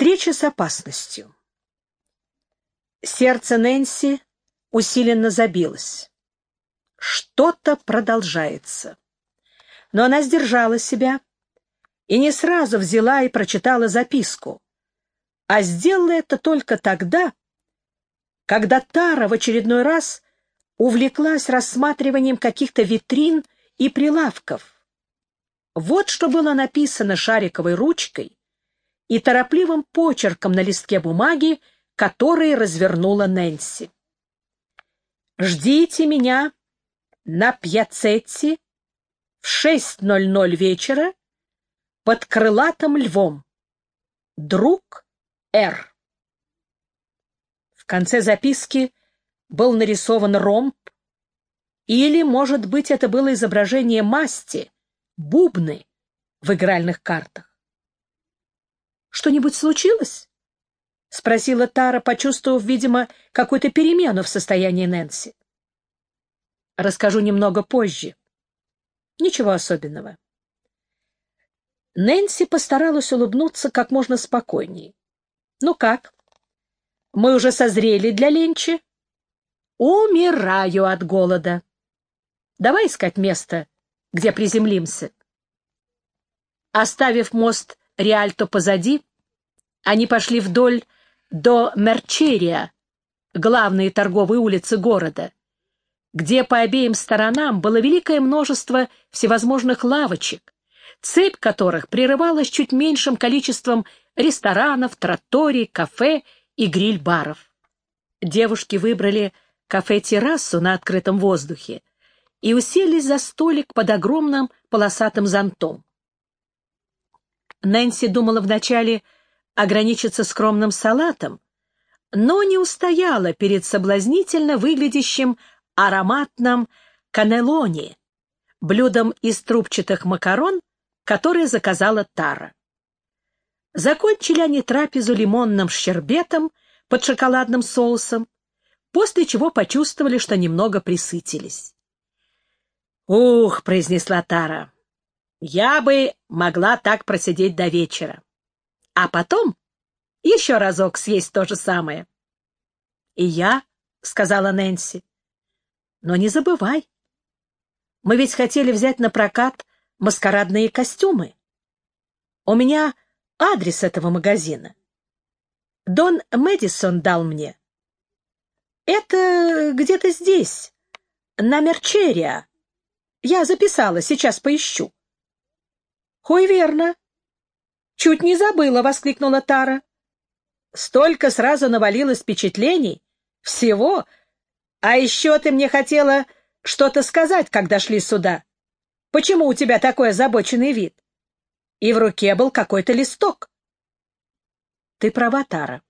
Встреча с опасностью. Сердце Нэнси усиленно забилось. Что-то продолжается. Но она сдержала себя и не сразу взяла и прочитала записку, а сделала это только тогда, когда Тара в очередной раз увлеклась рассматриванием каких-то витрин и прилавков. Вот что было написано шариковой ручкой и торопливым почерком на листке бумаги, который развернула Нэнси. «Ждите меня на пьяцетте в 6.00 вечера под крылатым львом. Друг Р. В конце записки был нарисован ромб, или, может быть, это было изображение масти, бубны в игральных картах. «Что-нибудь случилось?» — спросила Тара, почувствовав, видимо, какую-то перемену в состоянии Нэнси. «Расскажу немного позже. Ничего особенного». Нэнси постаралась улыбнуться как можно спокойнее. «Ну как? Мы уже созрели для ленчи?» «Умираю от голода. Давай искать место, где приземлимся». Оставив мост Риальто позади, они пошли вдоль до Мерчерия, главной торговой улицы города, где по обеим сторонам было великое множество всевозможных лавочек, цепь которых прерывалась чуть меньшим количеством ресторанов, троторий, кафе и гриль-баров. Девушки выбрали кафе-террасу на открытом воздухе и уселись за столик под огромным полосатым зонтом. Нэнси думала вначале ограничиться скромным салатом, но не устояла перед соблазнительно выглядящим ароматным канелони, блюдом из трубчатых макарон, которое заказала Тара. Закончили они трапезу лимонным щербетом под шоколадным соусом, после чего почувствовали, что немного присытились. «Ух!» — произнесла Тара. Я бы могла так просидеть до вечера. А потом еще разок съесть то же самое. — И я, — сказала Нэнси. — Но не забывай. Мы ведь хотели взять на прокат маскарадные костюмы. У меня адрес этого магазина. Дон Мэдисон дал мне. Это где-то здесь, на Мерчерия. Я записала, сейчас поищу. Хой верно. Чуть не забыла, воскликнула Тара. Столько сразу навалилось впечатлений. Всего. А еще ты мне хотела что-то сказать, когда шли сюда. Почему у тебя такой озабоченный вид? И в руке был какой-то листок. Ты права, Тара.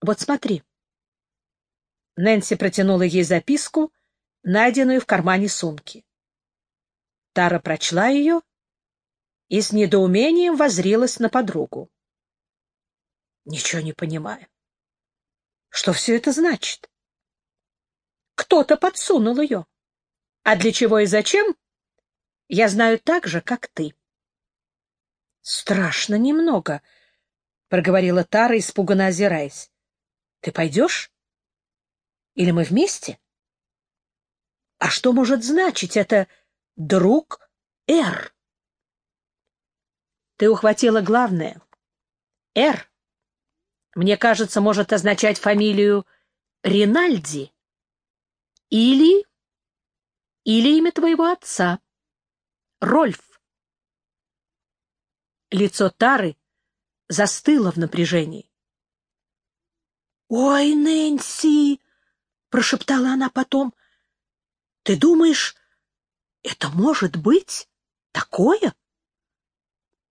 Вот смотри. Нэнси протянула ей записку, найденную в кармане сумки. Тара прочла ее и с недоумением возрилась на подругу. Ничего не понимаю. Что все это значит? Кто-то подсунул ее. А для чего и зачем, я знаю так же, как ты. — Страшно немного, — проговорила Тара, испуганно озираясь. — Ты пойдешь? Или мы вместе? А что может значить это «друг Р»? Ты ухватила главное. «Р», мне кажется, может означать фамилию Ринальди. Или... Или имя твоего отца. Рольф. Лицо Тары застыло в напряжении. «Ой, Нэнси!» — прошептала она потом. «Ты думаешь, это может быть такое?»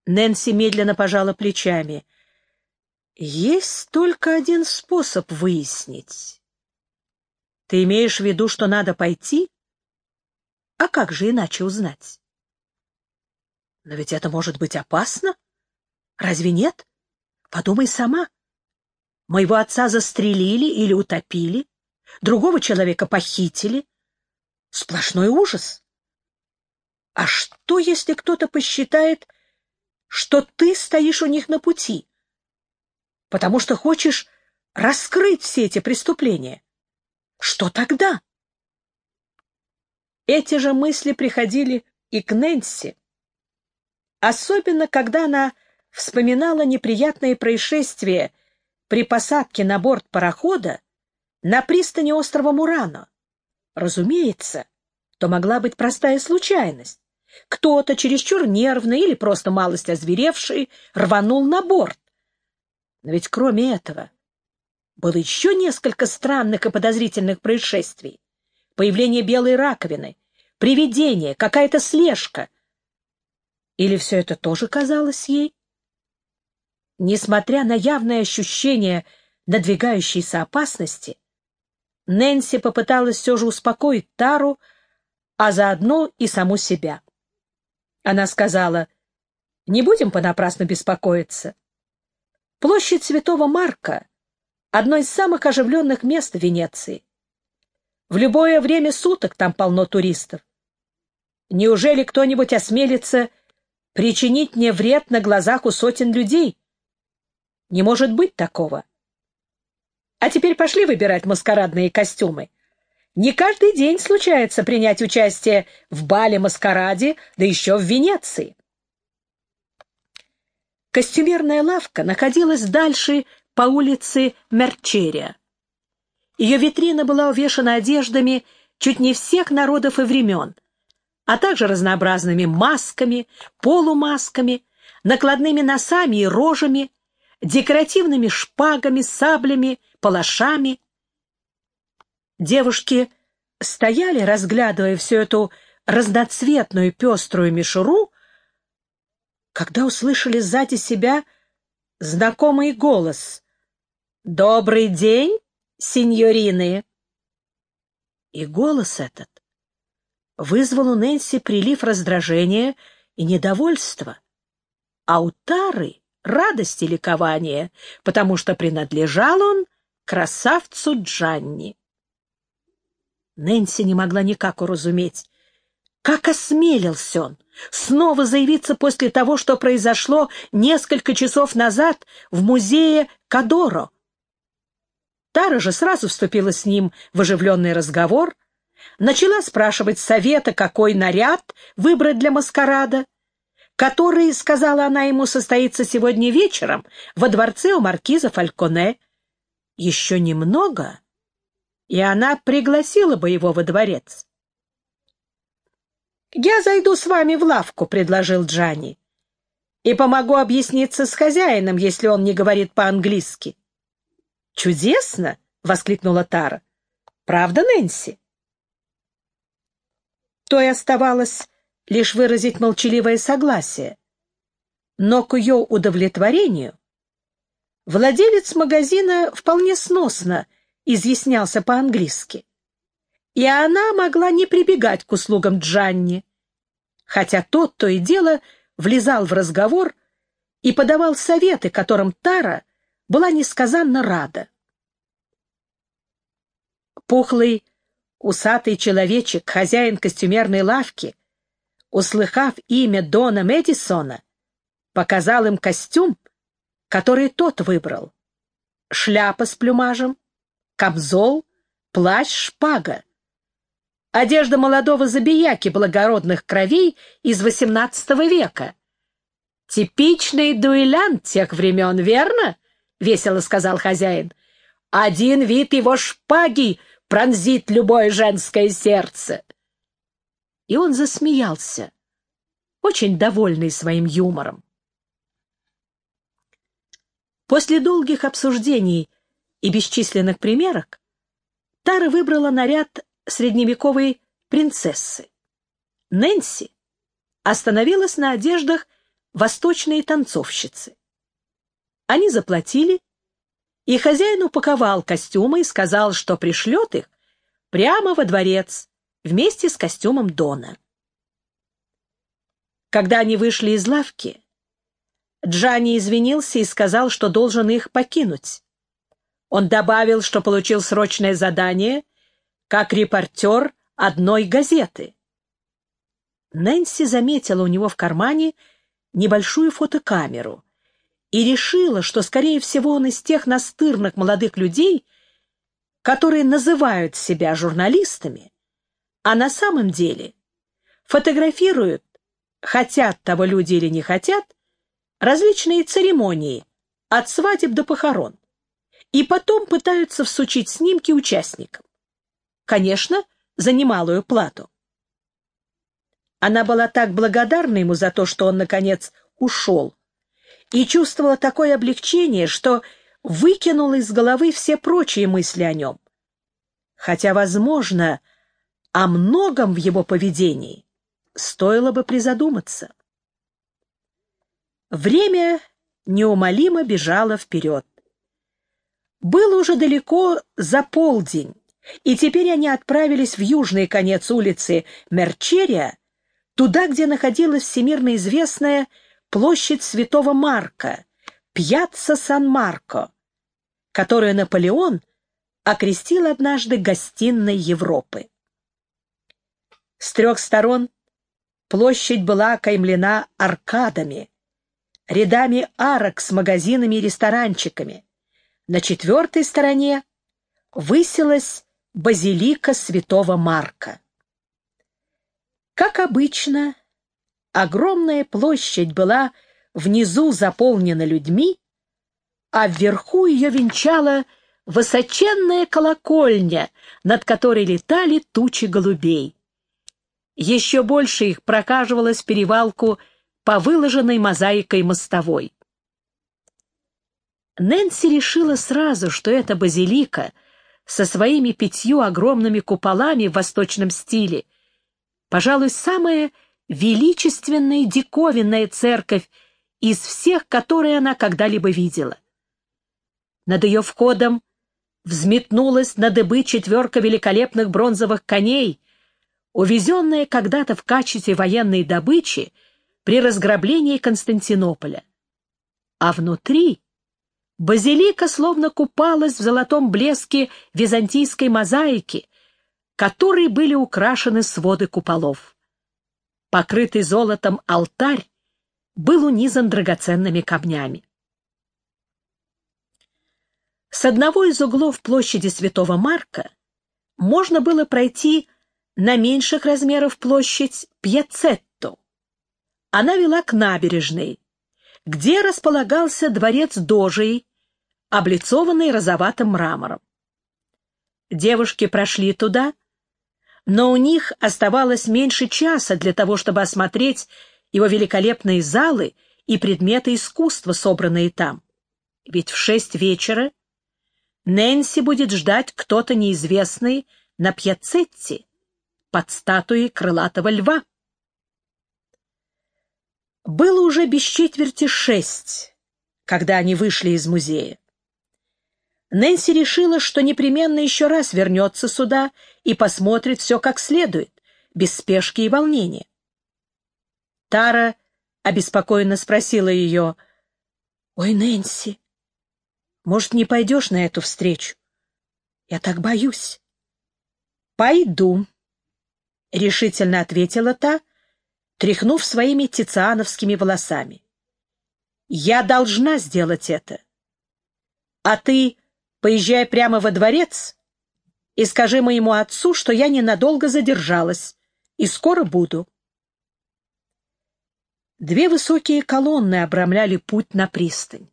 Нэнси медленно пожала плечами. «Есть только один способ выяснить. Ты имеешь в виду, что надо пойти? А как же иначе узнать? Но ведь это может быть опасно. Разве нет? Подумай сама. Моего отца застрелили или утопили, другого человека похитили. Сплошной ужас. А что, если кто-то посчитает, что ты стоишь у них на пути. потому что хочешь раскрыть все эти преступления. Что тогда? Эти же мысли приходили и к Нэнси, особенно когда она вспоминала неприятные происшествия при посадке на борт парохода на пристани острова Мурано. Разумеется, то могла быть простая случайность. Кто-то, чересчур нервный или просто малость озверевший, рванул на борт. Но ведь кроме этого было еще несколько странных и подозрительных происшествий. Появление белой раковины, привидение, какая-то слежка. Или все это тоже казалось ей? Несмотря на явное ощущение надвигающейся опасности, Нэнси попыталась все же успокоить Тару, а заодно и саму себя. Она сказала, «Не будем понапрасну беспокоиться. Площадь Святого Марка — одно из самых оживленных мест Венеции. В любое время суток там полно туристов. Неужели кто-нибудь осмелится причинить мне вред на глазах у сотен людей? Не может быть такого. А теперь пошли выбирать маскарадные костюмы. Не каждый день случается принять участие в бале-маскараде, да еще в Венеции. Костюмерная лавка находилась дальше по улице Мерчерия. Ее витрина была увешана одеждами чуть не всех народов и времен, а также разнообразными масками, полумасками, накладными носами и рожами, декоративными шпагами, саблями, палашами. Девушки стояли, разглядывая всю эту разноцветную пеструю мишуру, когда услышали сзади себя знакомый голос. «Добрый день, сеньорины!» И голос этот вызвал у Нэнси прилив раздражения и недовольства, а у Тары — радость и ликование, потому что принадлежал он красавцу Джанни. Нэнси не могла никак уразуметь, как осмелился он снова заявиться после того, что произошло несколько часов назад в музее Кадоро. Тара же сразу вступила с ним в оживленный разговор, начала спрашивать совета, какой наряд выбрать для маскарада, который, сказала она ему, состоится сегодня вечером во дворце у маркиза Фальконе. Еще немного, и она пригласила бы его во дворец. «Я зайду с вами в лавку», — предложил Джанни, «и помогу объясниться с хозяином, если он не говорит по-английски». «Чудесно!» — воскликнула Тара. «Правда, Нэнси?» То и оставалось лишь выразить молчаливое согласие. Но к ее удовлетворению владелец магазина вполне сносно изъяснялся по-английски и она могла не прибегать к услугам Джанни, хотя тот то и дело влезал в разговор и подавал советы, которым Тара была несказанно рада. Пухлый, усатый человечек, хозяин костюмерной лавки, услыхав имя Дона Мэдисона, показал им костюм, который тот выбрал. Шляпа с плюмажем, камзол, плащ, шпага одежда молодого забияки благородных кровей из XVIII века. «Типичный дуэлянт тех времен, верно?» — весело сказал хозяин. «Один вид его шпаги пронзит любое женское сердце». И он засмеялся, очень довольный своим юмором. После долгих обсуждений и бесчисленных примерок Тара выбрала наряд средневековой принцессы. Нэнси остановилась на одеждах восточной танцовщицы. Они заплатили, и хозяин упаковал костюмы и сказал, что пришлет их прямо во дворец вместе с костюмом Дона. Когда они вышли из лавки, Джанни извинился и сказал, что должен их покинуть. Он добавил, что получил срочное задание как репортер одной газеты. Нэнси заметила у него в кармане небольшую фотокамеру и решила, что, скорее всего, он из тех настырных молодых людей, которые называют себя журналистами, а на самом деле фотографируют, хотят того люди или не хотят, различные церемонии, от свадеб до похорон, и потом пытаются всучить снимки участникам. Конечно, за немалую плату. Она была так благодарна ему за то, что он, наконец, ушел, и чувствовала такое облегчение, что выкинула из головы все прочие мысли о нем. Хотя, возможно, о многом в его поведении стоило бы призадуматься. Время неумолимо бежало вперед. Было уже далеко за полдень, и теперь они отправились в южный конец улицы Мерчерия, туда, где находилась всемирно известная площадь Святого Марка, Пьяцца Сан-Марко, которую Наполеон окрестил однажды гостиной Европы. С трех сторон площадь была окаймлена аркадами, рядами арок с магазинами и ресторанчиками. На четвертой стороне высилась базилика святого Марка. Как обычно, огромная площадь была внизу заполнена людьми, а вверху ее венчала высоченная колокольня, над которой летали тучи голубей. Еще больше их прокаживалось перевалку по выложенной мозаикой мостовой. Нэнси решила сразу, что эта базилика со своими пятью огромными куполами в восточном стиле, пожалуй, самая величественная и диковинная церковь из всех, которые она когда-либо видела. Над ее входом взметнулась на дыбы четверка великолепных бронзовых коней, увезенная когда-то в качестве военной добычи при разграблении Константинополя. А внутри базилика словно купалась в золотом блеске византийской мозаики, которой были украшены своды куполов. Покрытый золотом алтарь был унизан драгоценными камнями. С одного из углов площади Святого Марка можно было пройти на меньших размеров площадь Пьяцетто. Она вела к набережной, где располагался дворец Дожей, облицованный розоватым мрамором. Девушки прошли туда, но у них оставалось меньше часа для того, чтобы осмотреть его великолепные залы и предметы искусства, собранные там. Ведь в шесть вечера Нэнси будет ждать кто-то неизвестный на пьяцетте под статуей крылатого льва. Было уже без четверти шесть, когда они вышли из музея. Нэнси решила, что непременно еще раз вернется сюда и посмотрит все как следует, без спешки и волнения. Тара обеспокоенно спросила ее, «Ой, Нэнси, может, не пойдешь на эту встречу? Я так боюсь». «Пойду», — решительно ответила та, тряхнув своими тициановскими волосами. «Я должна сделать это. А ты поезжай прямо во дворец и скажи моему отцу, что я ненадолго задержалась и скоро буду». Две высокие колонны обрамляли путь на пристань.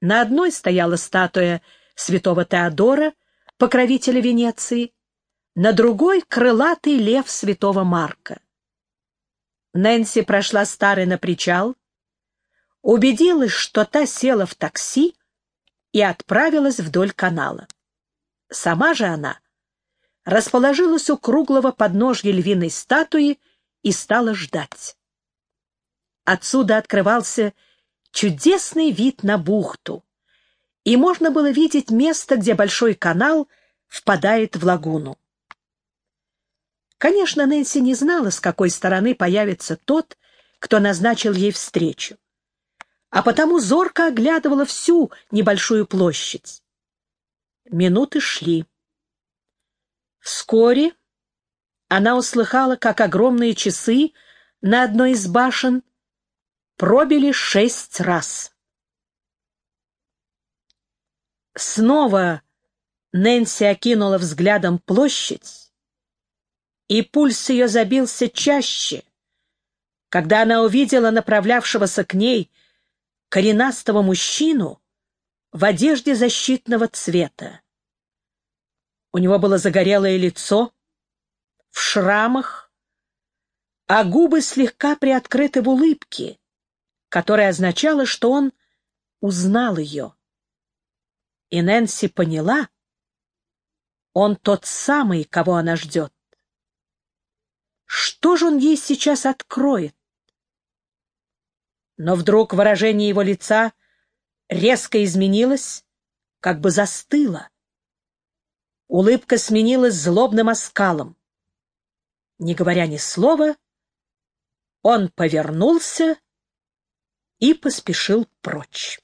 На одной стояла статуя святого Теодора, покровителя Венеции, на другой — крылатый лев святого Марка. Нэнси прошла старый на причал, убедилась, что та села в такси и отправилась вдоль канала. Сама же она расположилась у круглого подножья львиной статуи и стала ждать. Отсюда открывался чудесный вид на бухту, и можно было видеть место, где большой канал впадает в лагуну. Конечно, Нэнси не знала, с какой стороны появится тот, кто назначил ей встречу, а потому зорко оглядывала всю небольшую площадь. Минуты шли. Вскоре она услыхала, как огромные часы на одной из башен пробили шесть раз. Снова Нэнси окинула взглядом площадь, и пульс ее забился чаще, когда она увидела направлявшегося к ней коренастого мужчину в одежде защитного цвета. У него было загорелое лицо, в шрамах, а губы слегка приоткрыты в улыбке, которая означала, что он узнал ее. И Нэнси поняла, он тот самый, кого она ждет. Что же он ей сейчас откроет? Но вдруг выражение его лица резко изменилось, как бы застыло. Улыбка сменилась злобным оскалом. Не говоря ни слова, он повернулся и поспешил прочь.